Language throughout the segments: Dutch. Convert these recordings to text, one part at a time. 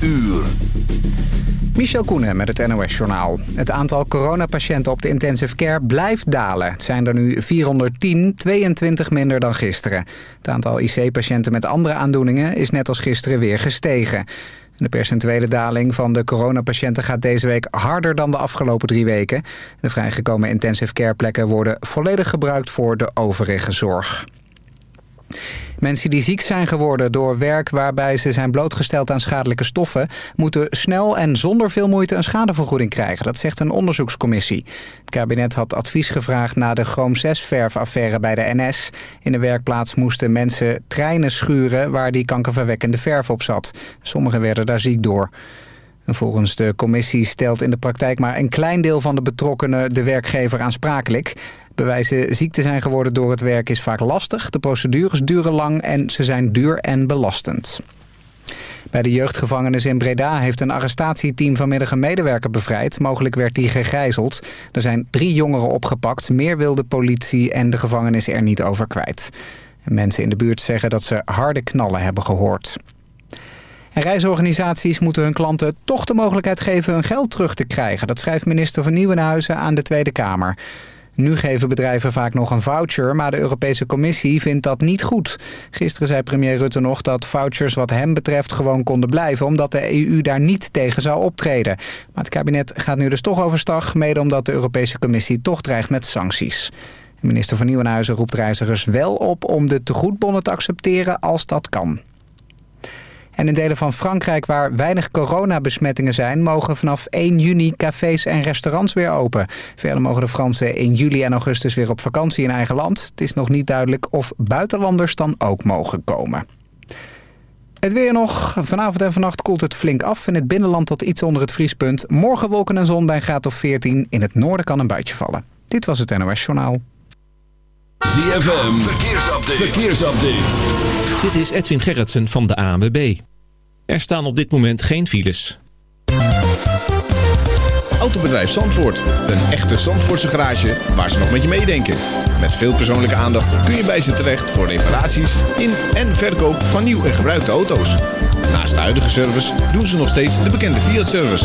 uur. Michel Koenen met het NOS-journaal. Het aantal coronapatiënten op de intensive care blijft dalen. Het zijn er nu 410, 22 minder dan gisteren. Het aantal IC-patiënten met andere aandoeningen is net als gisteren weer gestegen. De percentuele daling van de coronapatiënten gaat deze week harder dan de afgelopen drie weken. De vrijgekomen intensive care plekken worden volledig gebruikt voor de overige zorg. Mensen die ziek zijn geworden door werk waarbij ze zijn blootgesteld aan schadelijke stoffen... moeten snel en zonder veel moeite een schadevergoeding krijgen. Dat zegt een onderzoekscommissie. Het kabinet had advies gevraagd na de Chrome 6-verfaffaire bij de NS. In de werkplaats moesten mensen treinen schuren waar die kankerverwekkende verf op zat. Sommigen werden daar ziek door. Volgens de commissie stelt in de praktijk maar een klein deel van de betrokkenen de werkgever aansprakelijk. Bewijzen ziek te zijn geworden door het werk is vaak lastig. De procedures duren lang en ze zijn duur en belastend. Bij de jeugdgevangenis in Breda heeft een arrestatieteam vanmiddag een medewerker bevrijd. Mogelijk werd die gegijzeld. Er zijn drie jongeren opgepakt. Meer wil de politie en de gevangenis er niet over kwijt. mensen in de buurt zeggen dat ze harde knallen hebben gehoord. reisorganisaties moeten hun klanten toch de mogelijkheid geven hun geld terug te krijgen. Dat schrijft minister van Nieuwenhuizen aan de Tweede Kamer. Nu geven bedrijven vaak nog een voucher, maar de Europese Commissie vindt dat niet goed. Gisteren zei premier Rutte nog dat vouchers wat hem betreft gewoon konden blijven... omdat de EU daar niet tegen zou optreden. Maar het kabinet gaat nu dus toch overstag... mede omdat de Europese Commissie toch dreigt met sancties. Minister van Nieuwenhuizen roept reizigers wel op om de tegoedbonnen te accepteren als dat kan. En in delen van Frankrijk waar weinig coronabesmettingen zijn... mogen vanaf 1 juni cafés en restaurants weer open. Verder mogen de Fransen in juli en augustus weer op vakantie in eigen land. Het is nog niet duidelijk of buitenlanders dan ook mogen komen. Het weer nog. Vanavond en vannacht koelt het flink af. In het binnenland tot iets onder het vriespunt. Morgen wolken en zon bij een graad of 14. In het noorden kan een buitje vallen. Dit was het NOS Journaal. ZFM, verkeersupdate. Dit is Edwin Gerritsen van de ANWB. Er staan op dit moment geen files. Autobedrijf Zandvoort. Een echte Zandvoortse garage waar ze nog met je meedenken. Met veel persoonlijke aandacht kun je bij ze terecht voor reparaties in en verkoop van nieuw en gebruikte auto's. Naast de huidige service doen ze nog steeds de bekende Fiat-service.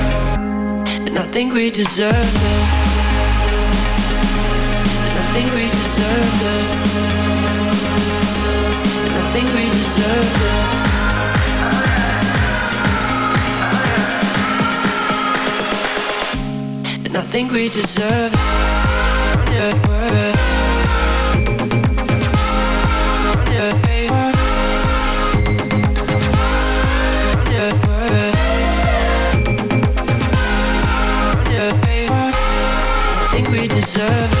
And I think we deserve it And I think we deserve it And I think we deserve it And I think we deserve it turn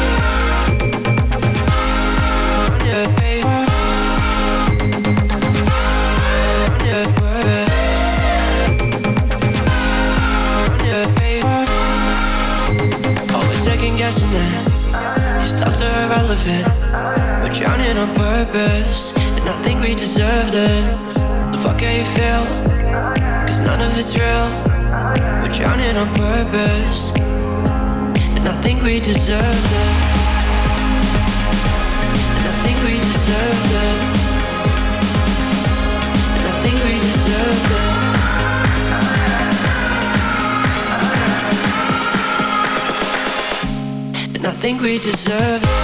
We're drowning on purpose, and I think we deserve this. The fuck how you feel, cause none of it's real. We're drowning on purpose, and I think we deserve it. And I think we deserve it. And I think we deserve it. I think we deserve it.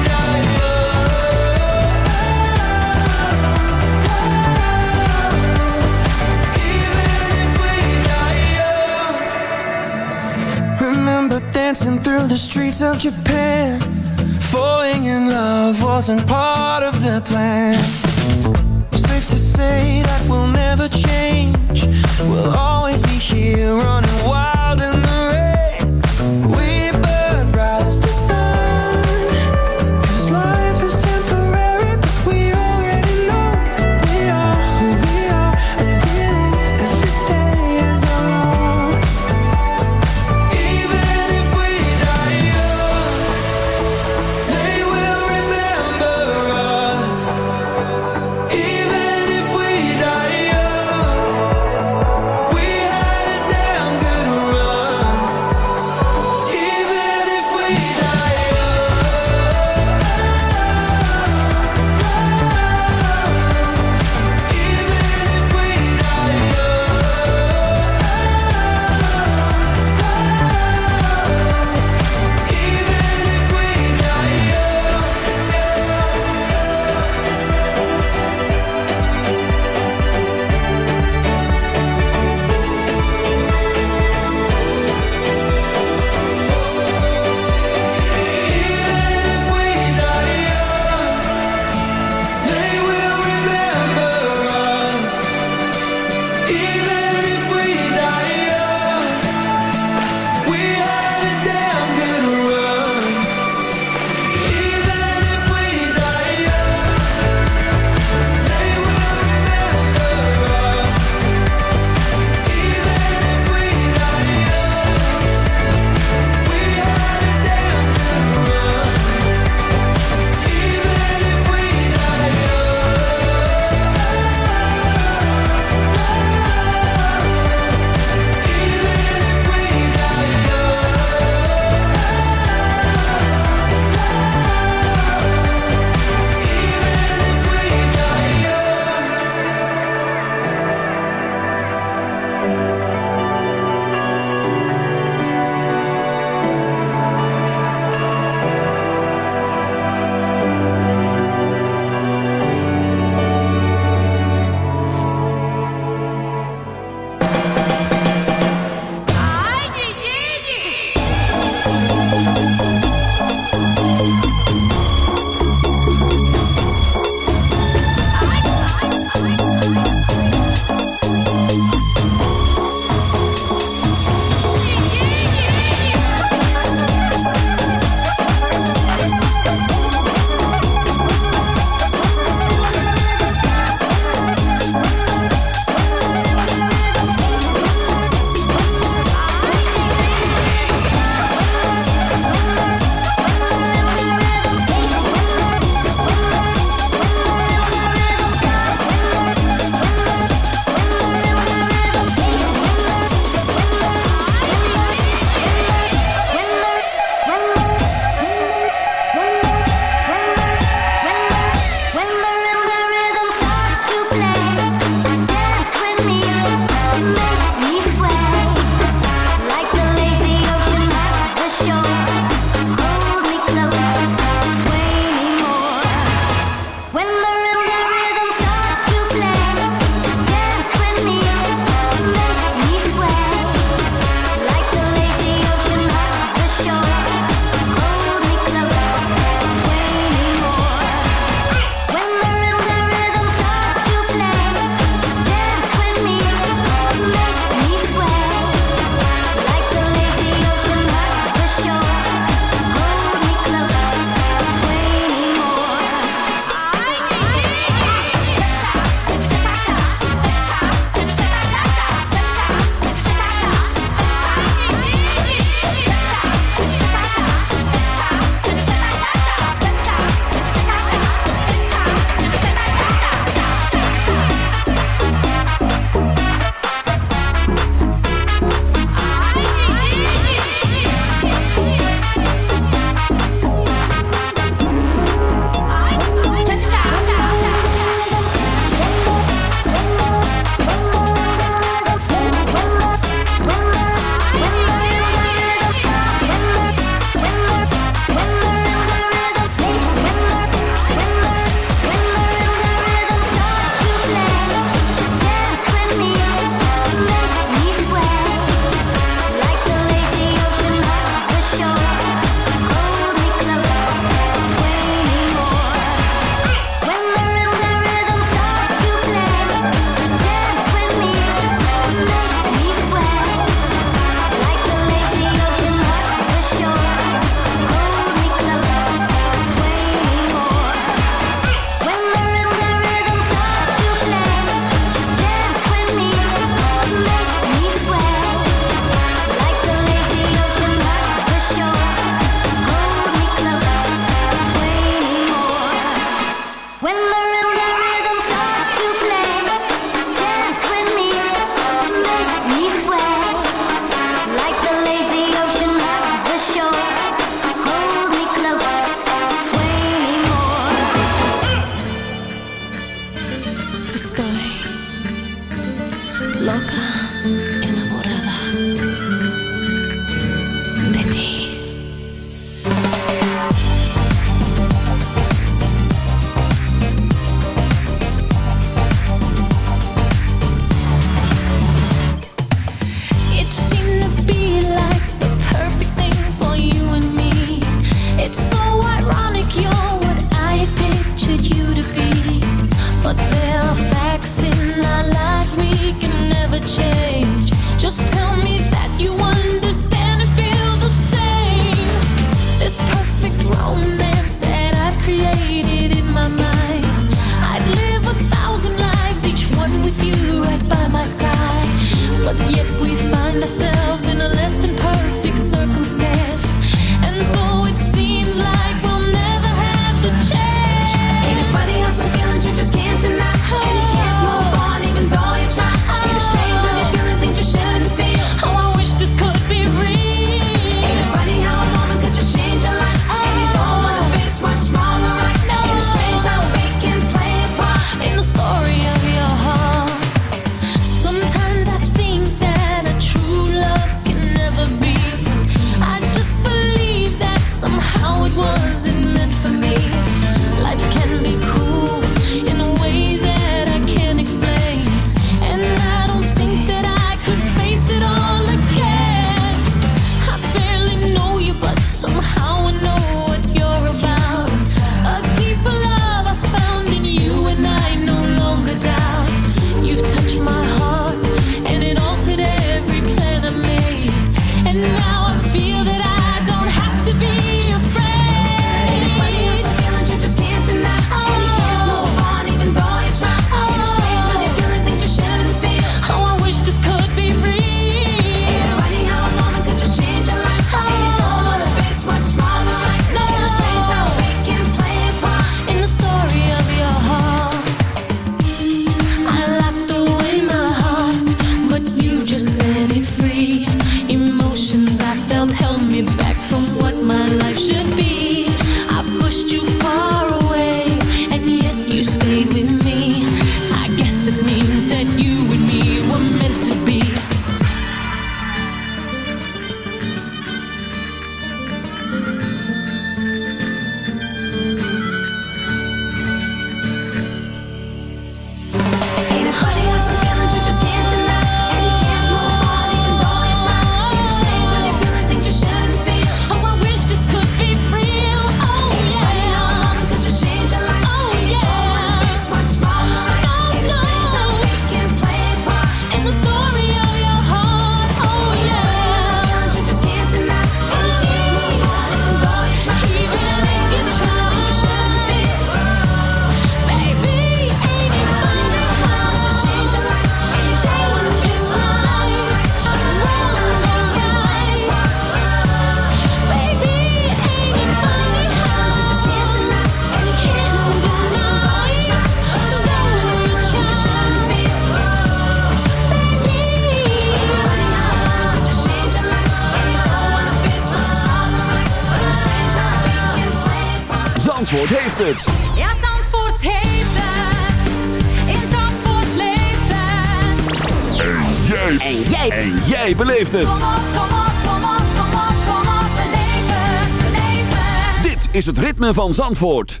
is het ritme van Zandvoort.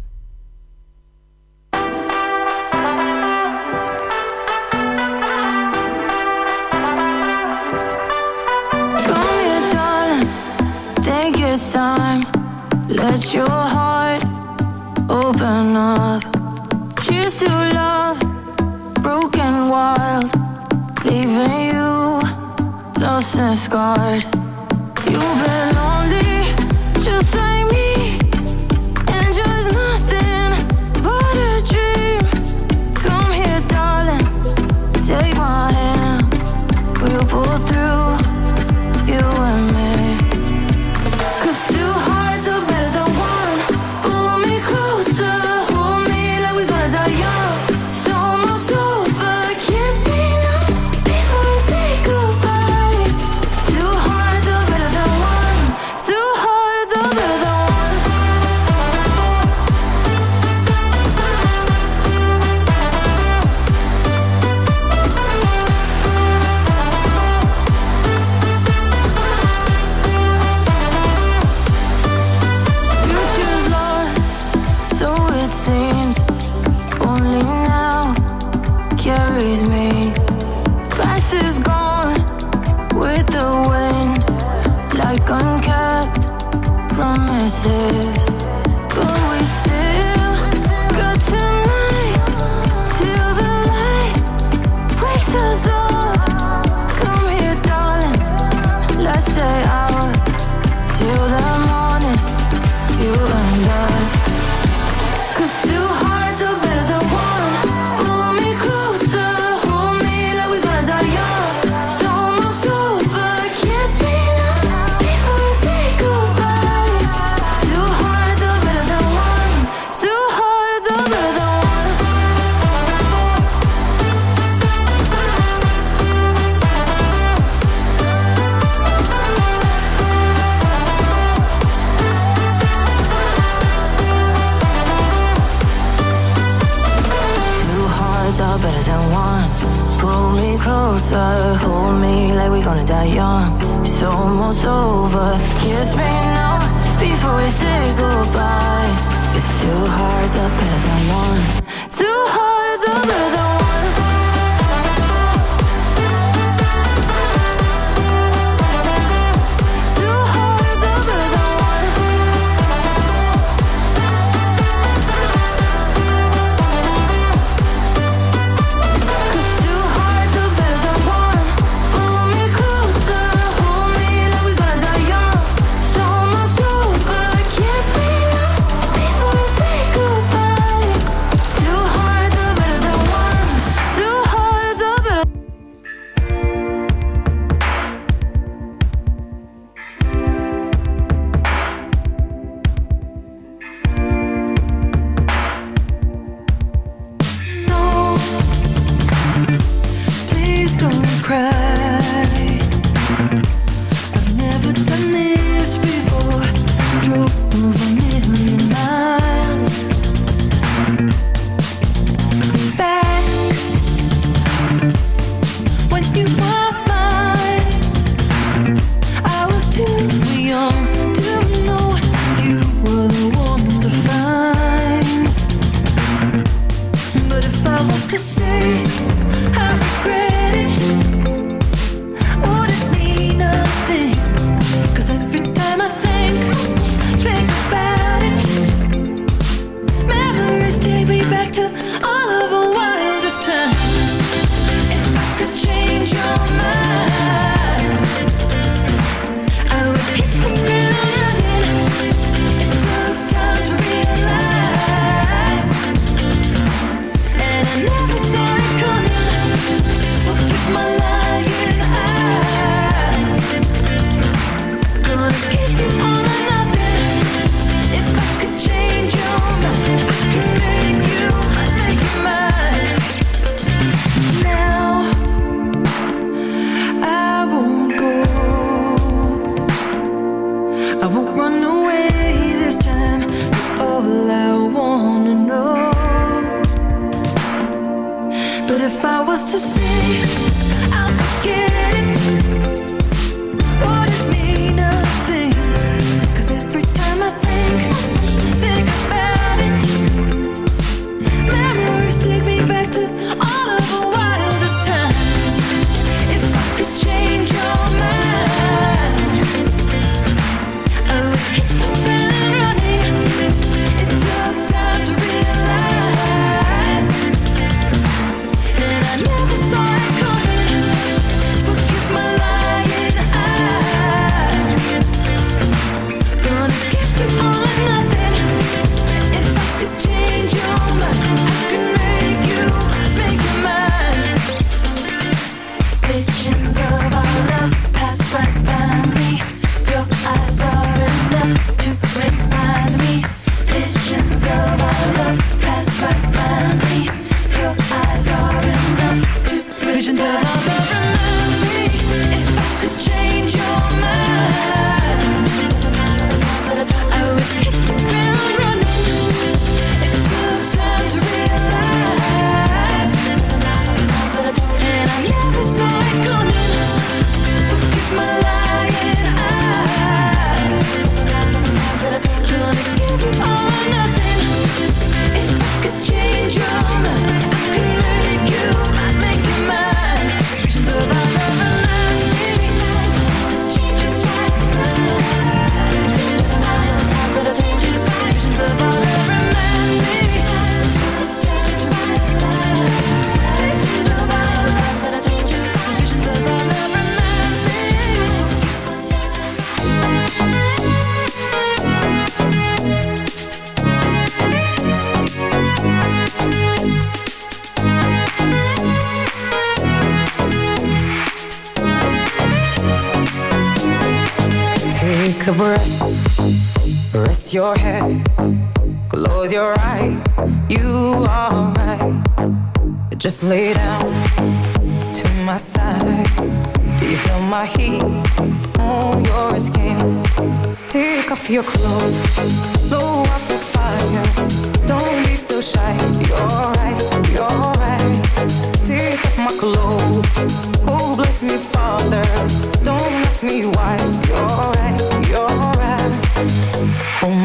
time Let your heart open up Cheers to love, broken wild Leaving you lost and scarred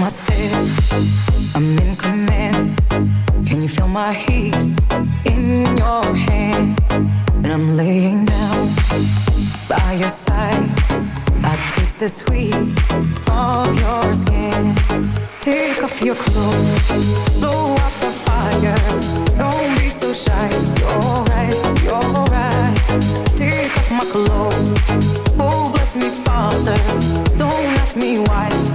my I'm in command. Can you feel my heaps in your hands? And I'm laying down by your side. I taste the sweet of your skin. Take off your clothes, blow out the fire. Don't be so shy. You're right, you're right. Take off my clothes. Oh, bless me, Father. Don't ask me why.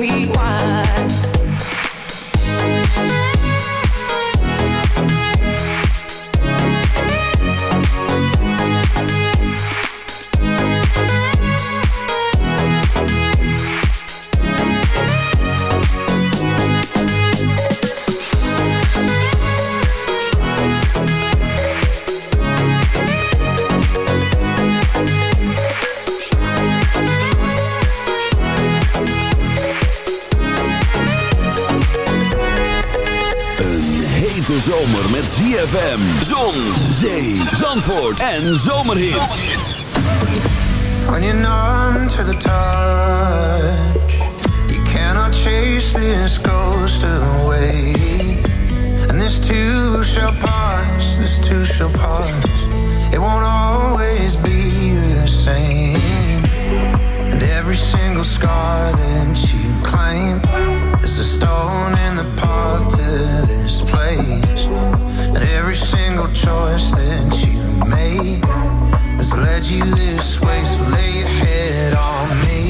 we want. ZFM, Zon, Zee, Zandvoort en Zomerhits. On your numb to the touch. You cannot chase this ghost away. And this too shall pass, this too shall pass. It won't always be the same. And every single scar that you claim is a stone in the path to every single choice that you made has led you this way. So lay your head on me.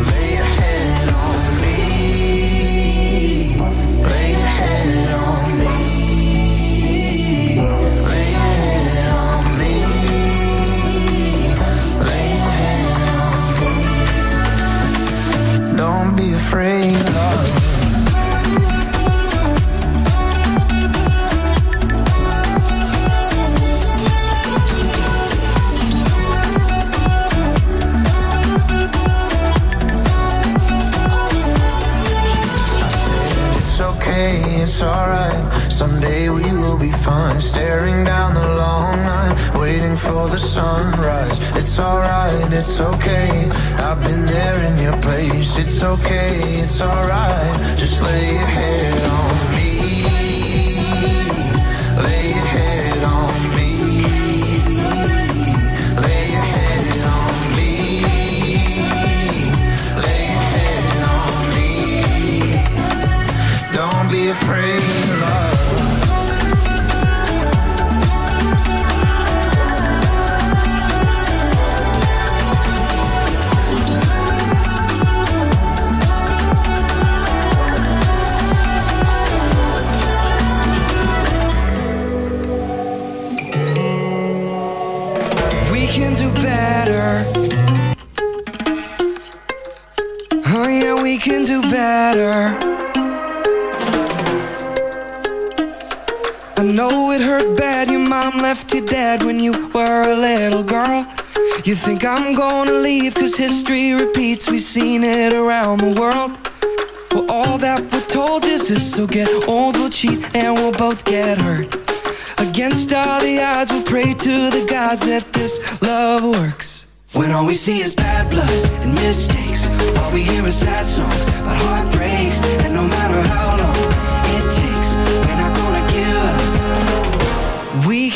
left you dead when you were a little girl. You think I'm gonna leave, cause history repeats, we've seen it around the world. Well, all that we're told is this, so get old, we'll cheat, and we'll both get hurt. Against all the odds, we'll pray to the gods that this love works. When all we see is bad blood and mistakes, all we hear is sad songs about heartbreaks, and no matter how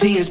see is.